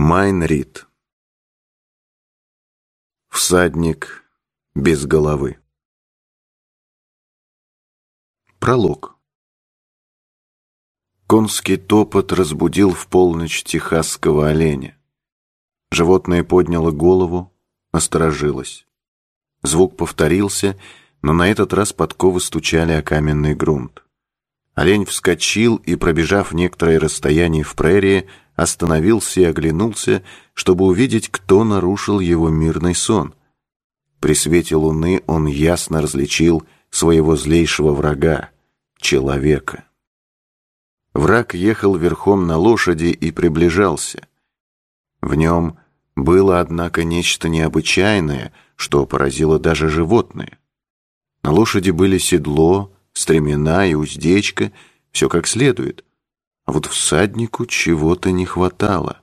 Майн Рид Всадник без головы Пролог Конский топот разбудил в полночь техасского оленя. Животное подняло голову, насторожилось. Звук повторился, но на этот раз подковы стучали о каменный грунт. Олень вскочил и, пробежав некоторое расстояние в прерии, остановился и оглянулся, чтобы увидеть, кто нарушил его мирный сон. При свете луны он ясно различил своего злейшего врага — человека. Враг ехал верхом на лошади и приближался. В нем было, однако, нечто необычайное, что поразило даже животное. На лошади были седло, стремена и уздечка, все как следует. А вот всаднику чего-то не хватало.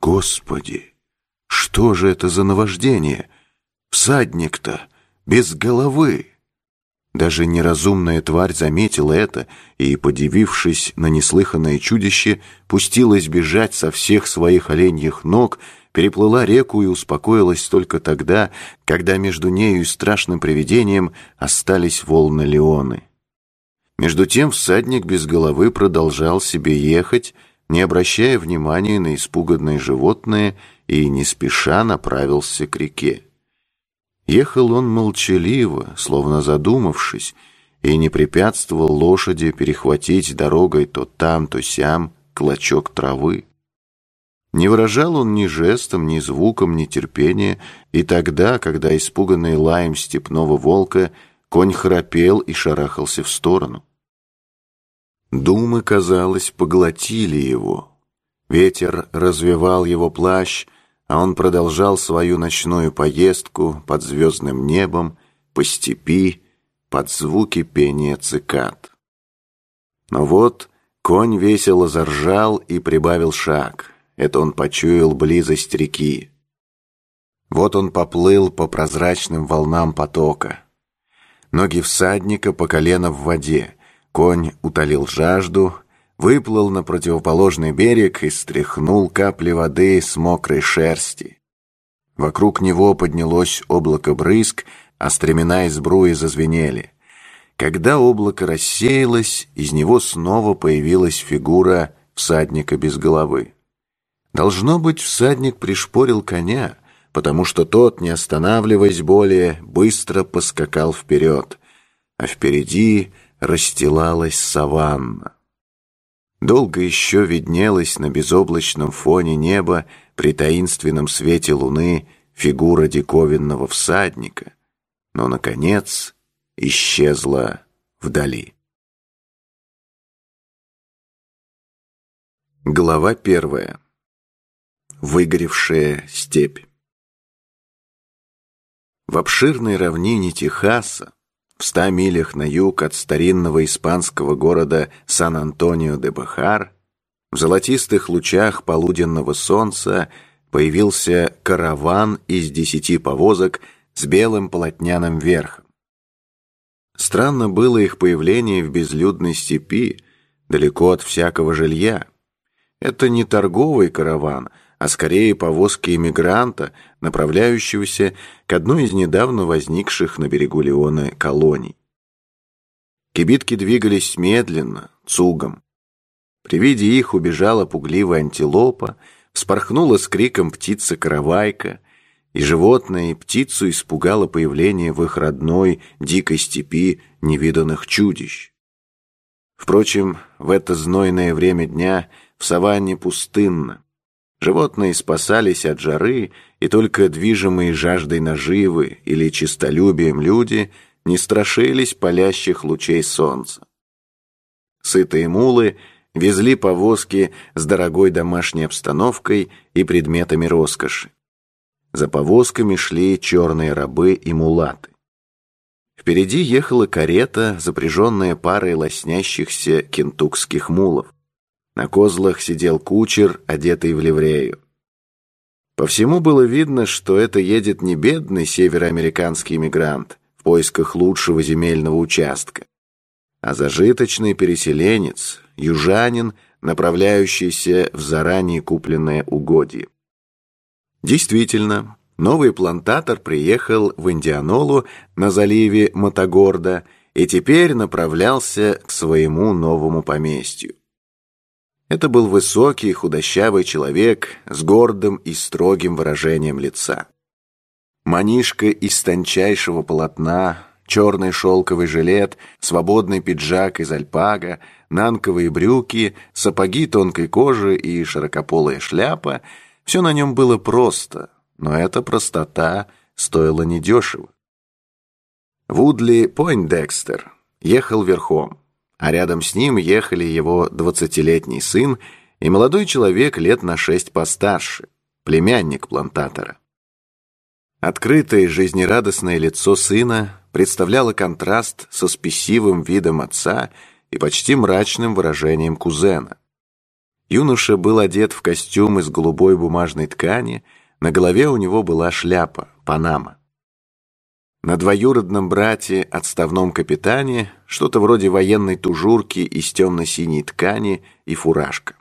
Господи, что же это за наваждение? Всадник-то без головы. Даже неразумная тварь заметила это и, подивившись на неслыханное чудище, пустилась бежать со всех своих оленьих ног, переплыла реку и успокоилась только тогда, когда между нею и страшным привидением остались волны Леоны. Между тем всадник без головы продолжал себе ехать, не обращая внимания на испуганные животные и не спеша направился к реке. Ехал он молчаливо, словно задумавшись, и не препятствовал лошади перехватить дорогой то там, то сям клочок травы. Не выражал он ни жестом, ни звуком, ни терпения, и тогда, когда, испуганный лаем степного волка, конь храпел и шарахался в сторону. Думы, казалось, поглотили его. Ветер развивал его плащ, а он продолжал свою ночную поездку под звездным небом, по степи, под звуки пения цикад. Но вот конь весело заржал и прибавил шаг. Это он почуял близость реки. Вот он поплыл по прозрачным волнам потока. Ноги всадника по колено в воде — Конь утолил жажду, выплыл на противоположный берег и стряхнул капли воды с мокрой шерсти. Вокруг него поднялось облако брызг, а стремена из бруи зазвенели. Когда облако рассеялось, из него снова появилась фигура всадника без головы. Должно быть, всадник пришпорил коня, потому что тот, не останавливаясь более, быстро поскакал вперед, а впереди расстилалась саванна. Долго еще виднелась на безоблачном фоне неба при таинственном свете луны фигура диковинного всадника, но, наконец, исчезла вдали. Глава первая. Выгоревшая степь. В обширной равнине Техаса в ста милях на юг от старинного испанского города Сан-Антонио-де-Бахар, в золотистых лучах полуденного солнца появился караван из десяти повозок с белым полотняным верхом. Странно было их появление в безлюдной степи, далеко от всякого жилья. Это не торговый караван, а скорее повозки иммигранта, направляющегося к одной из недавно возникших на берегу Леона колоний. Кибитки двигались медленно, цугом. При виде их убежала пугливая антилопа, вспорхнула с криком птица-каравайка, и животное и птицу испугало появление в их родной дикой степи невиданных чудищ. Впрочем, в это знойное время дня в саванне пустынно. Животные спасались от жары, и только движимые жаждой наживы или честолюбием люди не страшились палящих лучей солнца. Сытые мулы везли повозки с дорогой домашней обстановкой и предметами роскоши. За повозками шли черные рабы и мулаты. Впереди ехала карета, запряженная парой лоснящихся кентукских мулов. На козлах сидел кучер, одетый в ливрею. По всему было видно, что это едет не бедный североамериканский иммигрант в поисках лучшего земельного участка, а зажиточный переселенец, южанин, направляющийся в заранее купленное угодье. Действительно, новый плантатор приехал в Индианолу на заливе Матагорда и теперь направлялся к своему новому поместью. Это был высокий, худощавый человек с гордым и строгим выражением лица. Манишка из тончайшего полотна, черный шелковый жилет, свободный пиджак из альпага, нанковые брюки, сапоги тонкой кожи и широкополая шляпа — все на нем было просто, но эта простота стоила недешево. Вудли Пойндекстер ехал верхом а рядом с ним ехали его двадцатилетний сын и молодой человек лет на шесть постарше, племянник плантатора. Открытое жизнерадостное лицо сына представляло контраст со спесивым видом отца и почти мрачным выражением кузена. Юноша был одет в костюм из голубой бумажной ткани, на голове у него была шляпа, панама. На двоюродном брате, отставном капитане, что-то вроде военной тужурки из темно-синей ткани и фуражка.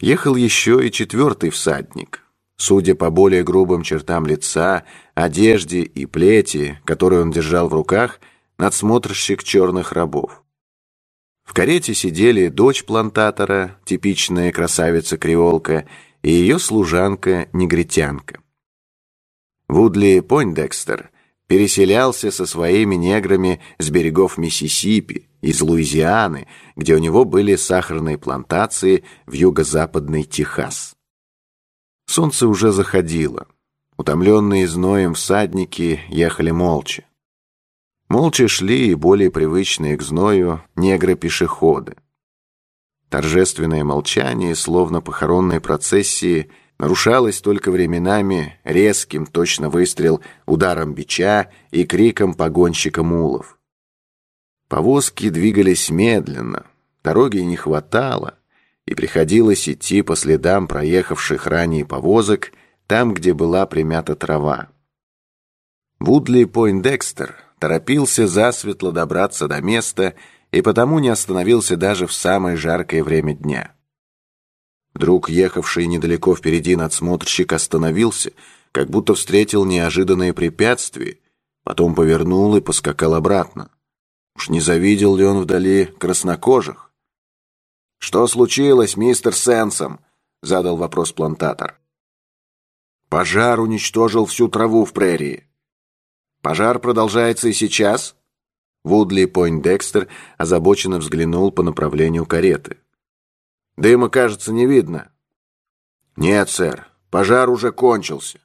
Ехал еще и четвертый всадник. Судя по более грубым чертам лица, одежде и плети, которую он держал в руках, надсмотрщик черных рабов. В карете сидели дочь плантатора, типичная красавица-креолка, и ее служанка-негритянка. Вудли Пойндекстер переселялся со своими неграми с берегов Миссисипи, из Луизианы, где у него были сахарные плантации в юго-западный Техас. Солнце уже заходило. Утомленные зноем всадники ехали молча. Молча шли и более привычные к зною негры-пешеходы. Торжественное молчание, словно похоронной процессии, нарушалось только временами резким, точно выстрел, ударом бича и криком погонщика мулов. Повозки двигались медленно, дороги не хватало, и приходилось идти по следам проехавших ранее повозок, там, где была примята трава. Вудли Пойндекстер торопился засветло добраться до места и потому не остановился даже в самое жаркое время дня. Вдруг ехавший недалеко впереди надсмотрщик остановился, как будто встретил неожиданное препятствие, потом повернул и поскакал обратно. Уж не завидел ли он вдали краснокожих? «Что случилось, мистер Сенсом?» — задал вопрос плантатор. «Пожар уничтожил всю траву в прерии. Пожар продолжается и сейчас?» Вудли Пойндекстер озабоченно взглянул по направлению кареты. Дыма, кажется, не видно. Нет, сэр, пожар уже кончился.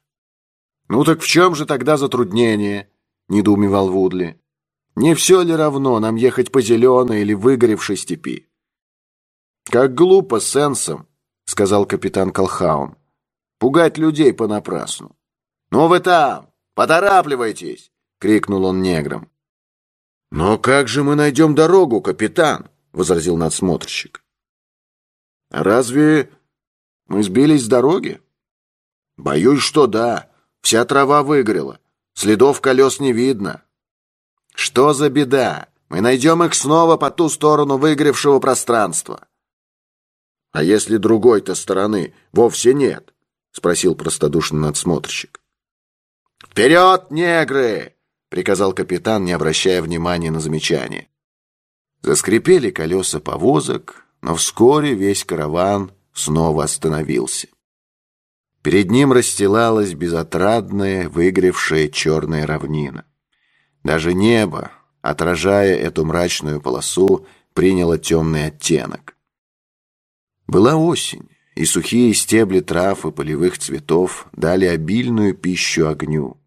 Ну так в чем же тогда затруднение? Недоумевал Вудли. Не все ли равно нам ехать по зеленой или выгоревшей степи? Как глупо с сенсом, сказал капитан Колхаун. Пугать людей понапрасну. Ну вы там, поторапливайтесь, крикнул он неграм. «Но как же мы найдем дорогу, капитан?» — возразил надсмотрщик. Разве мы сбились с дороги? Боюсь, что да. Вся трава выгорела. Следов колес не видно. Что за беда? Мы найдем их снова по ту сторону выгоревшего пространства. А если другой-то стороны вовсе нет? Спросил простодушный надсмотрщик. «Вперед, негры!» — приказал капитан, не обращая внимания на замечание. Заскрипели колеса повозок, но вскоре весь караван снова остановился. Перед ним расстилалась безотрадная, выгревшая черная равнина. Даже небо, отражая эту мрачную полосу, приняло темный оттенок. Была осень, и сухие стебли трав и полевых цветов дали обильную пищу огню.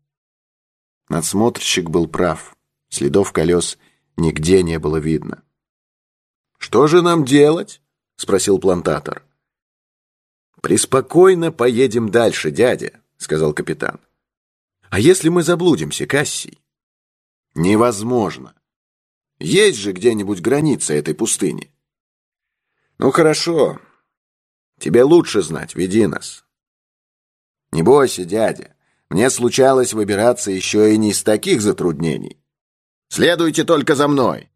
Надсмотрщик был прав, следов колес нигде не было видно. «Что же нам делать?» — спросил плантатор. «Преспокойно поедем дальше, дядя», — сказал капитан. «А если мы заблудимся, Кассий?» «Невозможно. Есть же где-нибудь граница этой пустыни». «Ну хорошо. Тебе лучше знать, веди нас». «Не бойся, дядя. Мне случалось выбираться еще и не из таких затруднений. Следуйте только за мной».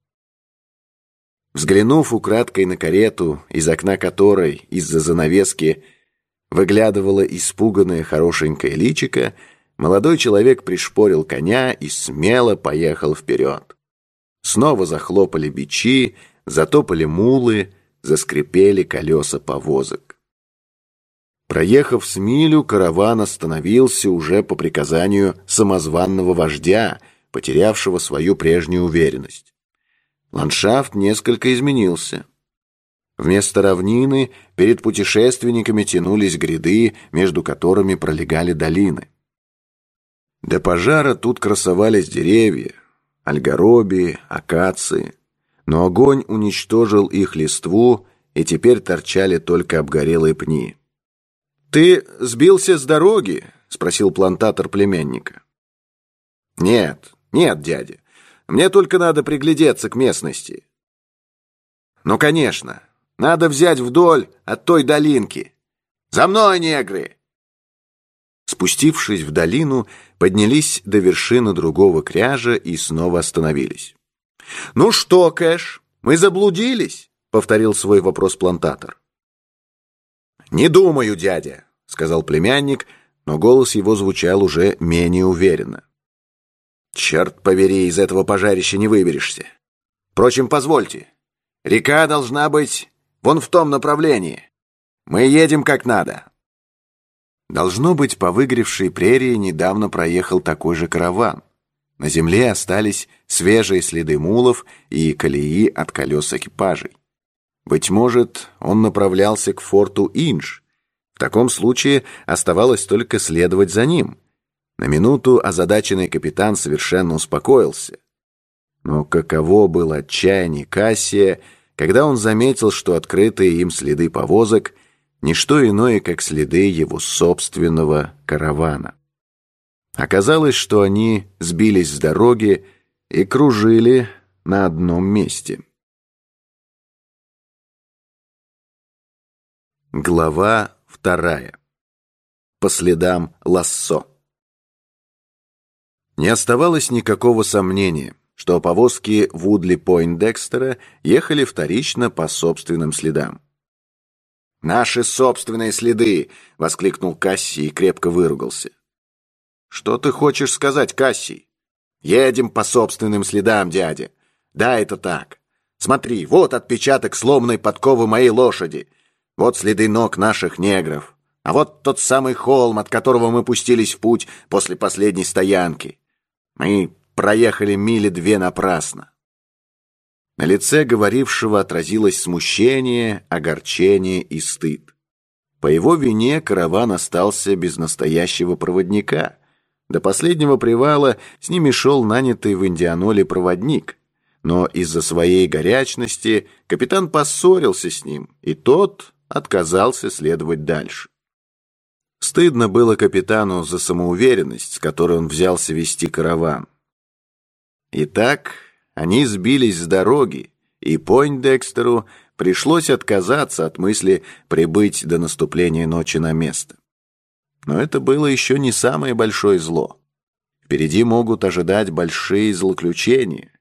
Взглянув украдкой на карету, из окна которой, из-за занавески, выглядывало испуганное хорошенькое личико, молодой человек пришпорил коня и смело поехал вперед. Снова захлопали бичи, затопали мулы, заскрипели колеса повозок. Проехав с милю, караван остановился уже по приказанию самозванного вождя, потерявшего свою прежнюю уверенность. Ландшафт несколько изменился. Вместо равнины перед путешественниками тянулись гряды, между которыми пролегали долины. До пожара тут красовались деревья, альгороби, акации, но огонь уничтожил их листву, и теперь торчали только обгорелые пни. «Ты сбился с дороги?» — спросил плантатор племянника. «Нет, нет, дядя. Мне только надо приглядеться к местности». «Ну, конечно. Надо взять вдоль от той долинки. За мной, негры!» Спустившись в долину, поднялись до вершины другого кряжа и снова остановились. «Ну что, Кэш, мы заблудились?» — повторил свой вопрос плантатор. «Не думаю, дядя», — сказал племянник, но голос его звучал уже менее уверенно. «Черт побери, из этого пожарища не выберешься. Впрочем, позвольте, река должна быть вон в том направлении. Мы едем как надо». Должно быть, по выгревшей прерии недавно проехал такой же караван. На земле остались свежие следы мулов и колеи от колес экипажей. Быть может, он направлялся к форту Инж. В таком случае оставалось только следовать за ним. На минуту озадаченный капитан совершенно успокоился. Но каково было отчаяние Кассия, когда он заметил, что открытые им следы повозок — ничто иное, как следы его собственного каравана. Оказалось, что они сбились с дороги и кружили на одном месте. Глава вторая. По следам Лассо. Не оставалось никакого сомнения, что повозки Вудли Пойндекстера ехали вторично по собственным следам. «Наши собственные следы!» — воскликнул Касси и крепко выругался. «Что ты хочешь сказать, Кассий?» «Едем по собственным следам, дядя. Да, это так. Смотри, вот отпечаток сломанной подковы моей лошади. Вот следы ног наших негров. А вот тот самый холм, от которого мы пустились в путь после последней стоянки. Мы проехали мили две напрасно». На лице говорившего отразилось смущение, огорчение и стыд. По его вине караван остался без настоящего проводника — до последнего привала с ними шел нанятый в Индианоле проводник, но из-за своей горячности капитан поссорился с ним, и тот отказался следовать дальше. Стыдно было капитану за самоуверенность, с которой он взялся вести караван. Итак, они сбились с дороги, и Пойндекстеру пришлось отказаться от мысли прибыть до наступления ночи на место. Но это было еще не самое большое зло. Впереди могут ожидать большие злоключения.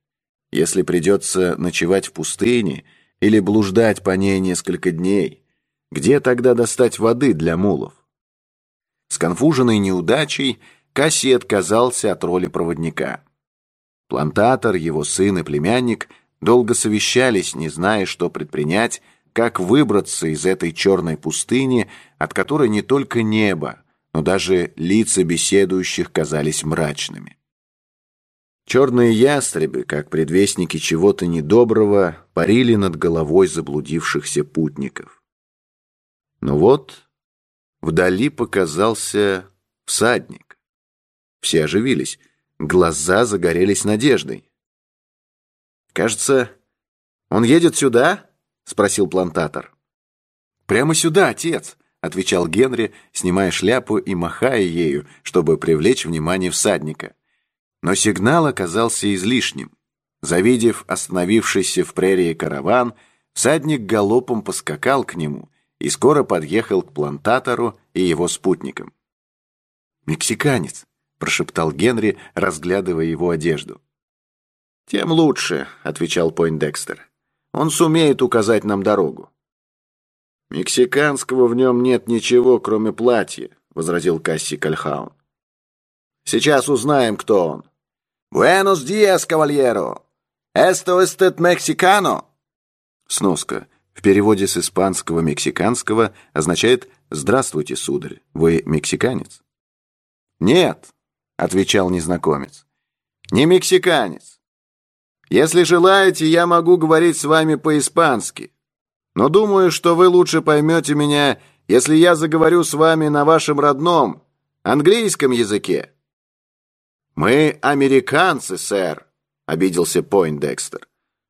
Если придется ночевать в пустыне или блуждать по ней несколько дней, где тогда достать воды для мулов? Сконфуженный неудачей, Касси отказался от роли проводника. Плантатор, его сын и племянник долго совещались, не зная, что предпринять, как выбраться из этой черной пустыни, от которой не только небо, но даже лица беседующих казались мрачными. Черные ястребы, как предвестники чего-то недоброго, парили над головой заблудившихся путников. Но вот вдали показался всадник. Все оживились, глаза загорелись надеждой. «Кажется, он едет сюда?» — спросил плантатор. «Прямо сюда, отец!» отвечал Генри, снимая шляпу и махая ею, чтобы привлечь внимание всадника. Но сигнал оказался излишним. Завидев остановившийся в прерии караван, всадник галопом поскакал к нему и скоро подъехал к плантатору и его спутникам. «Мексиканец», — прошептал Генри, разглядывая его одежду. «Тем лучше», — отвечал Пойндекстер. Он сумеет указать нам дорогу. «Мексиканского в нем нет ничего, кроме платья», — возразил Касси Кальхаун. «Сейчас узнаем, кто он». «Буэнос диас, кавальеро! Esto es мексикано!» Сноска. В переводе с испанского «мексиканского» означает «Здравствуйте, сударь, вы мексиканец?» «Нет», — отвечал незнакомец, — «не мексиканец. Если желаете, я могу говорить с вами по-испански, но думаю, что вы лучше поймете меня, если я заговорю с вами на вашем родном, английском языке». «Мы американцы, сэр», — обиделся Пойндекстер.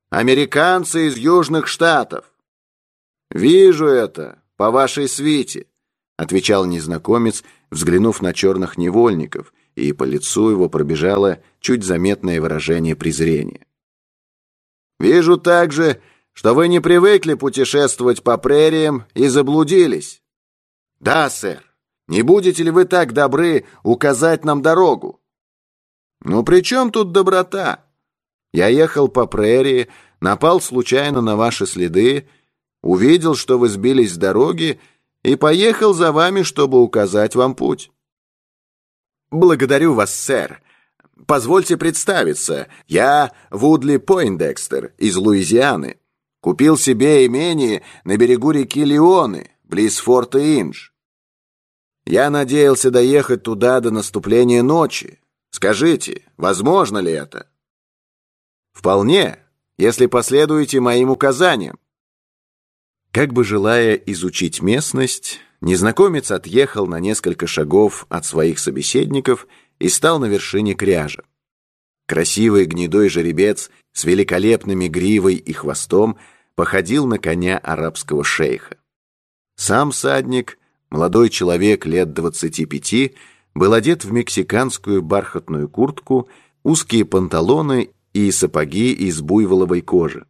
«Американцы из Южных Штатов». «Вижу это по вашей свите», — отвечал незнакомец, взглянув на черных невольников, и по лицу его пробежало чуть заметное выражение презрения. «Вижу также, что вы не привыкли путешествовать по прериям и заблудились». «Да, сэр. Не будете ли вы так добры указать нам дорогу?» «Ну при чем тут доброта? Я ехал по прерии, напал случайно на ваши следы, увидел, что вы сбились с дороги, и поехал за вами, чтобы указать вам путь». «Благодарю вас, сэр. Позвольте представиться. Я Вудли Пойндекстер из Луизианы. Купил себе имение на берегу реки Леоны, близ форта Индж. Я надеялся доехать туда до наступления ночи, Скажите, возможно ли это? Вполне, если последуете моим указаниям. Как бы желая изучить местность, незнакомец отъехал на несколько шагов от своих собеседников и стал на вершине кряжа. Красивый гнедой жеребец с великолепными гривой и хвостом походил на коня арабского шейха. Сам садник, молодой человек лет двадцати пяти, был одет в мексиканскую бархатную куртку, узкие панталоны и сапоги из буйволовой кожи.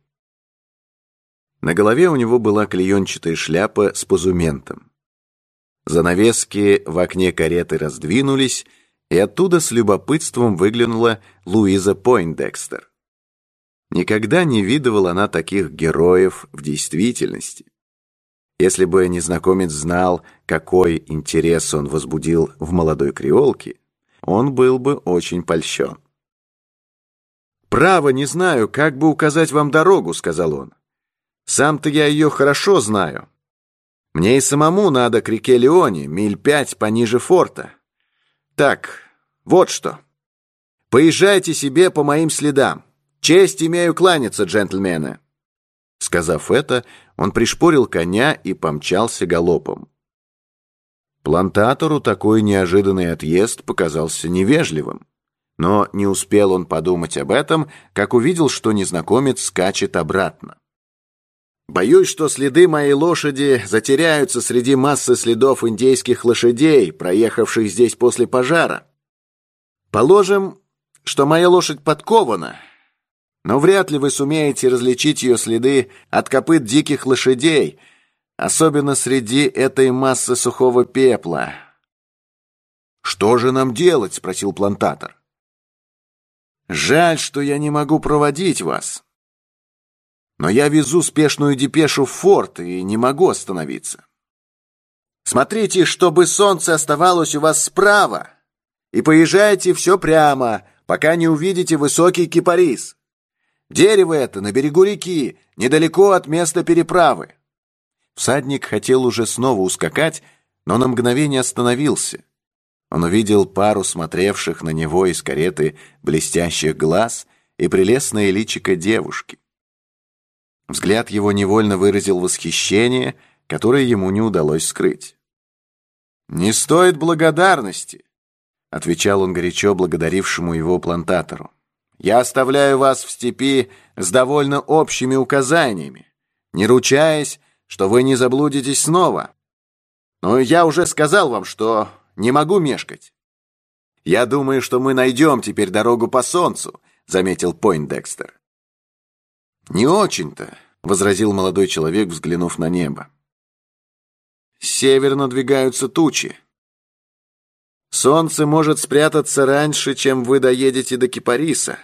На голове у него была клеенчатая шляпа с позументом. Занавески в окне кареты раздвинулись, и оттуда с любопытством выглянула Луиза Пойндекстер. Никогда не видывала она таких героев в действительности. Если бы незнакомец знал, какой интерес он возбудил в молодой креолке, он был бы очень польщен. «Право не знаю, как бы указать вам дорогу», — сказал он. «Сам-то я ее хорошо знаю. Мне и самому надо к реке Леоне, миль пять пониже форта. Так, вот что. Поезжайте себе по моим следам. Честь имею кланяться, джентльмены». Сказав это, он пришпорил коня и помчался галопом. Плантатору такой неожиданный отъезд показался невежливым. Но не успел он подумать об этом, как увидел, что незнакомец скачет обратно. «Боюсь, что следы моей лошади затеряются среди массы следов индейских лошадей, проехавших здесь после пожара. Положим, что моя лошадь подкована, но вряд ли вы сумеете различить ее следы от копыт диких лошадей, особенно среди этой массы сухого пепла. «Что же нам делать?» — спросил плантатор. «Жаль, что я не могу проводить вас. Но я везу спешную депешу в форт и не могу остановиться. Смотрите, чтобы солнце оставалось у вас справа, и поезжайте все прямо, пока не увидите высокий кипарис». Дерево это на берегу реки, недалеко от места переправы. Всадник хотел уже снова ускакать, но на мгновение остановился. Он увидел пару смотревших на него из кареты блестящих глаз и прелестное личико девушки. Взгляд его невольно выразил восхищение, которое ему не удалось скрыть. «Не стоит благодарности», — отвечал он горячо благодарившему его плантатору. Я оставляю вас в степи с довольно общими указаниями, не ручаясь, что вы не заблудитесь снова. Но я уже сказал вам, что не могу мешкать. Я думаю, что мы найдем теперь дорогу по солнцу, заметил Пойндекстер. Не очень-то, возразил молодой человек, взглянув на небо. С севера надвигаются тучи. Солнце может спрятаться раньше, чем вы доедете до Кипариса.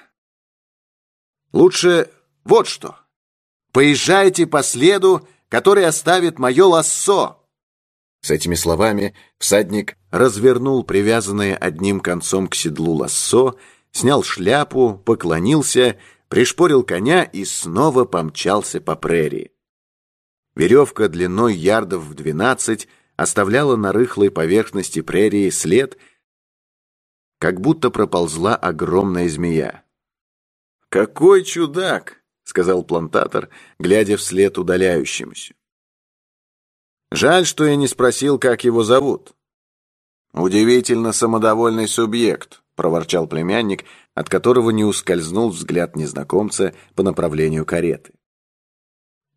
Лучше вот что. Поезжайте по следу, который оставит мое лассо!» С этими словами всадник развернул привязанное одним концом к седлу лассо, снял шляпу, поклонился, пришпорил коня и снова помчался по прерии. Веревка длиной ярдов в двенадцать оставляла на рыхлой поверхности прерии след, как будто проползла огромная змея. «Какой чудак!» — сказал плантатор, глядя вслед удаляющемуся. «Жаль, что я не спросил, как его зовут». «Удивительно самодовольный субъект», — проворчал племянник, от которого не ускользнул взгляд незнакомца по направлению кареты.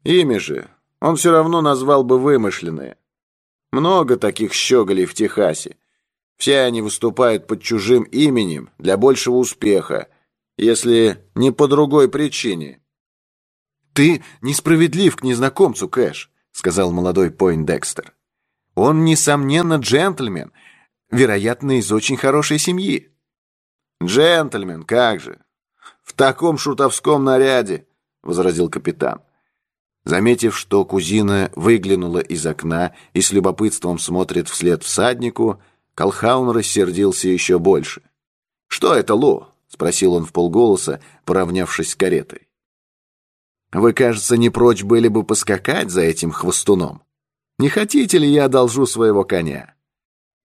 «Имя же он все равно назвал бы вымышленное. Много таких щеголей в Техасе. Все они выступают под чужим именем для большего успеха, если не по другой причине. «Ты несправедлив к незнакомцу, Кэш», — сказал молодой Пойндекстер. «Он, несомненно, джентльмен, вероятно, из очень хорошей семьи». «Джентльмен, как же! В таком шутовском наряде!» — возразил капитан. Заметив, что кузина выглянула из окна и с любопытством смотрит вслед всаднику, Колхаун рассердился еще больше. «Что это, Ло?» — спросил он в полголоса, поравнявшись с каретой. «Вы, кажется, не прочь были бы поскакать за этим хвостуном. Не хотите ли я одолжу своего коня?»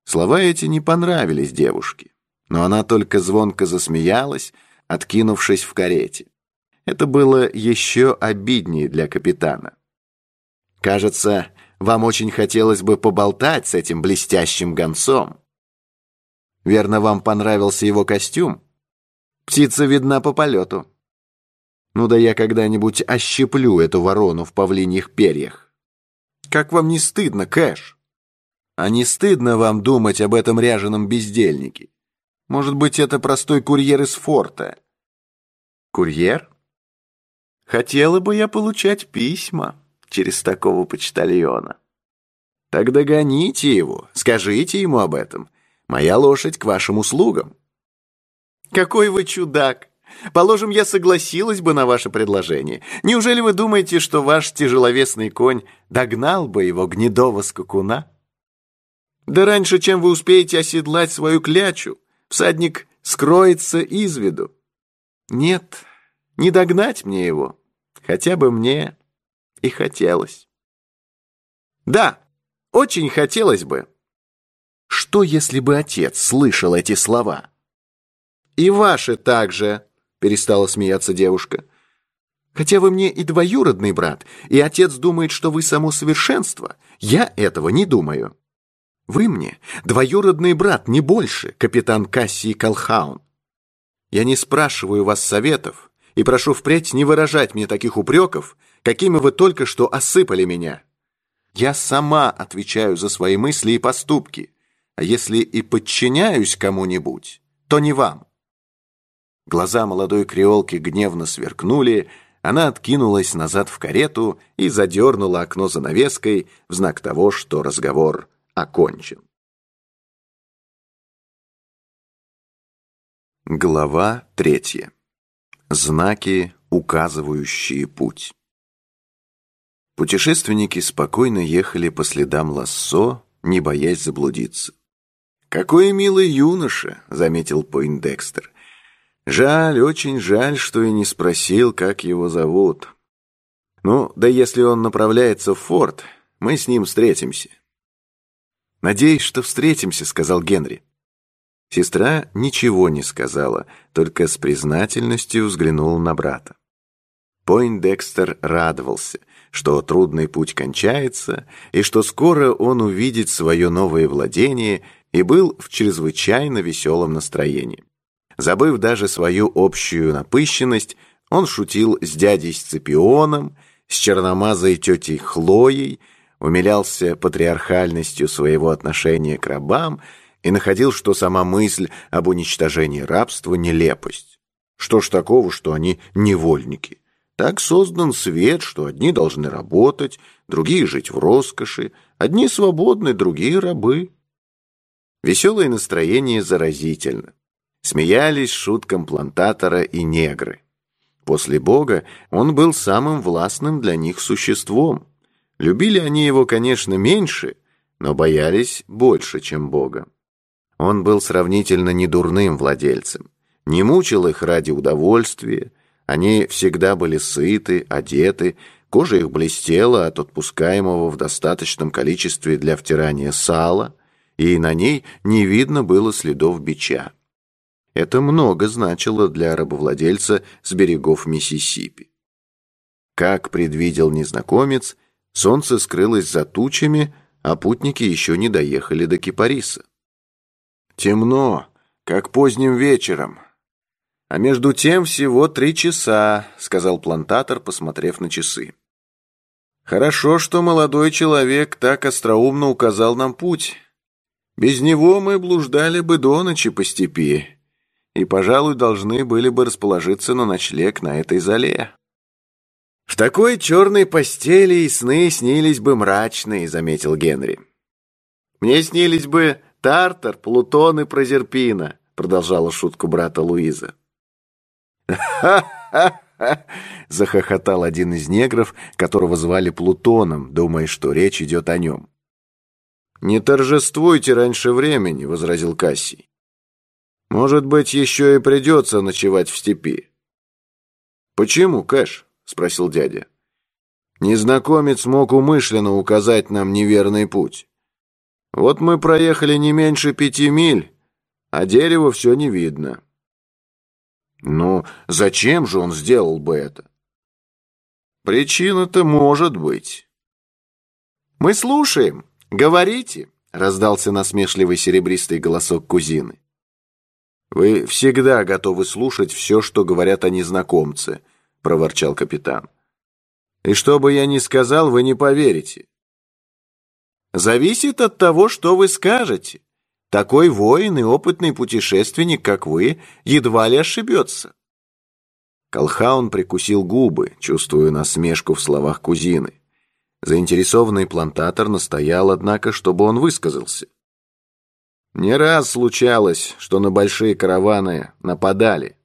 Слова эти не понравились девушке, но она только звонко засмеялась, откинувшись в карете. Это было еще обиднее для капитана. «Кажется, вам очень хотелось бы поболтать с этим блестящим гонцом. Верно, вам понравился его костюм? Птица видна по полету. Ну да я когда-нибудь ощеплю эту ворону в павлиньих перьях. Как вам не стыдно, Кэш? А не стыдно вам думать об этом ряженом бездельнике? Может быть, это простой курьер из форта? Курьер? Хотела бы я получать письма через такого почтальона. Так догоните его, скажите ему об этом. Моя лошадь к вашим услугам. Какой вы чудак! Положим, я согласилась бы на ваше предложение. Неужели вы думаете, что ваш тяжеловесный конь догнал бы его гнедого скакуна? Да раньше, чем вы успеете оседлать свою клячу, всадник скроется из виду. Нет, не догнать мне его, хотя бы мне и хотелось. Да, очень хотелось бы. Что, если бы отец слышал эти слова? И ваши также, перестала смеяться девушка. Хотя вы мне и двоюродный брат, и отец думает, что вы само совершенство, я этого не думаю. Вы мне двоюродный брат, не больше, капитан Кассий Колхаун. Я не спрашиваю вас советов, и прошу впредь не выражать мне таких упреков, какими вы только что осыпали меня. Я сама отвечаю за свои мысли и поступки, а если и подчиняюсь кому-нибудь, то не вам». Глаза молодой креолки гневно сверкнули, она откинулась назад в карету и задернула окно занавеской в знак того, что разговор окончен. Глава третья. Знаки, указывающие путь. Путешественники спокойно ехали по следам Лассо, не боясь заблудиться. «Какой милый юноша!» — заметил Пойндекстер. «Жаль, очень жаль, что я не спросил, как его зовут. Ну, да если он направляется в форт, мы с ним встретимся». «Надеюсь, что встретимся», — сказал Генри. Сестра ничего не сказала, только с признательностью взглянула на брата. Пойндекстер радовался, что трудный путь кончается, и что скоро он увидит свое новое владение, и был в чрезвычайно веселом настроении. Забыв даже свою общую напыщенность, он шутил с дядей Сципионом, с черномазой тетей Хлоей, умилялся патриархальностью своего отношения к рабам и находил, что сама мысль об уничтожении рабства – нелепость. Что ж такого, что они невольники? Так создан свет, что одни должны работать, другие жить в роскоши, одни свободны, другие рабы. Веселое настроение заразительно. Смеялись шуткам плантатора и негры. После Бога он был самым властным для них существом. Любили они его, конечно, меньше, но боялись больше, чем Бога. Он был сравнительно недурным владельцем, не мучил их ради удовольствия, они всегда были сыты, одеты, кожа их блестела от отпускаемого в достаточном количестве для втирания сала, и на ней не видно было следов бича. Это много значило для рабовладельца с берегов Миссисипи. Как предвидел незнакомец, солнце скрылось за тучами, а путники еще не доехали до Кипариса. «Темно, как поздним вечером. А между тем всего три часа», — сказал плантатор, посмотрев на часы. «Хорошо, что молодой человек так остроумно указал нам путь. Без него мы блуждали бы до ночи по степи, и, пожалуй, должны были бы расположиться на ночлег на этой зале». «В такой черной постели и сны снились бы мрачные», — заметил Генри. «Мне снились бы Тартар, Плутон и Прозерпина», — продолжала шутку брата Луиза. «Ха-ха-ха!» — захохотал один из негров, которого звали Плутоном, думая, что речь идет о нем. «Не торжествуйте раньше времени», — возразил Кассий. «Может быть, еще и придется ночевать в степи». «Почему, Кэш?» — спросил дядя. «Незнакомец мог умышленно указать нам неверный путь. Вот мы проехали не меньше пяти миль, а дерева все не видно». «Ну, зачем же он сделал бы это?» «Причина-то может быть». «Мы слушаем. Говорите», — раздался насмешливый серебристый голосок кузины. «Вы всегда готовы слушать все, что говорят о незнакомце», — проворчал капитан. «И что бы я ни сказал, вы не поверите». «Зависит от того, что вы скажете. Такой воин и опытный путешественник, как вы, едва ли ошибется». Колхаун прикусил губы, чувствуя насмешку в словах кузины. Заинтересованный плантатор настоял, однако, чтобы он высказался. Не раз случалось, что на большие караваны нападали.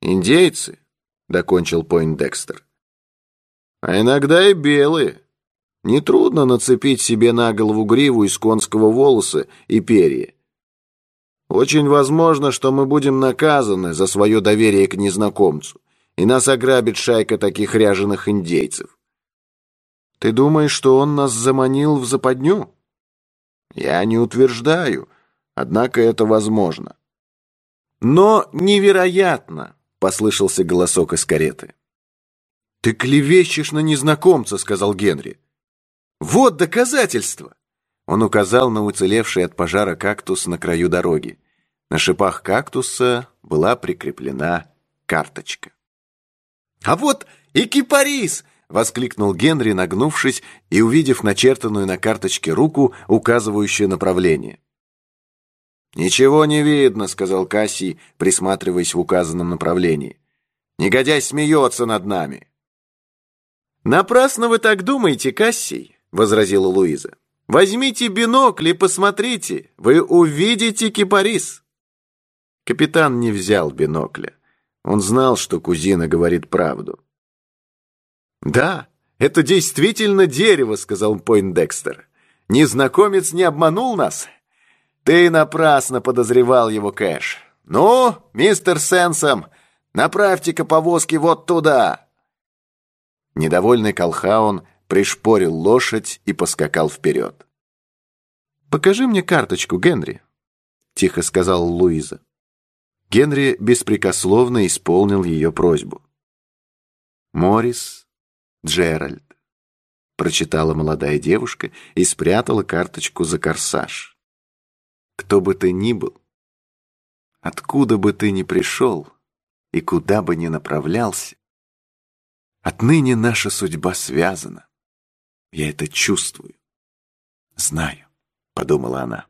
«Индейцы», — докончил Пойндекстер. «А иногда и белые. Нетрудно нацепить себе на голову гриву из конского волоса и перья. Очень возможно, что мы будем наказаны за свое доверие к незнакомцу, и нас ограбит шайка таких ряженых индейцев. Ты думаешь, что он нас заманил в западню? Я не утверждаю, однако это возможно. Но невероятно, послышался голосок из кареты. Ты клевещешь на незнакомца, сказал Генри. Вот доказательство. Он указал на уцелевший от пожара кактус на краю дороги. На шипах кактуса была прикреплена карточка. «А вот и кипарис!» — воскликнул Генри, нагнувшись и увидев начертанную на карточке руку, указывающую направление. «Ничего не видно», — сказал Кассий, присматриваясь в указанном направлении. «Негодяй смеется над нами». «Напрасно вы так думаете, Кассий», — возразила Луиза. «Возьмите бинокль и посмотрите, вы увидите кипарис». Капитан не взял бинокля. Он знал, что кузина говорит правду. «Да, это действительно дерево», — сказал Пойндекстер. «Незнакомец не обманул нас?» «Ты напрасно подозревал его, Кэш. Ну, мистер Сенсом, направьте-ка повозки вот туда!» Недовольный Колхаун пришпорил лошадь и поскакал вперед. «Покажи мне карточку, Генри», — тихо сказала Луиза. Генри беспрекословно исполнил ее просьбу. «Морис Джеральд», — прочитала молодая девушка и спрятала карточку за корсаж. «Кто бы ты ни был, откуда бы ты ни пришел и куда бы ни направлялся, отныне наша судьба связана. Я это чувствую, знаю», — подумала она.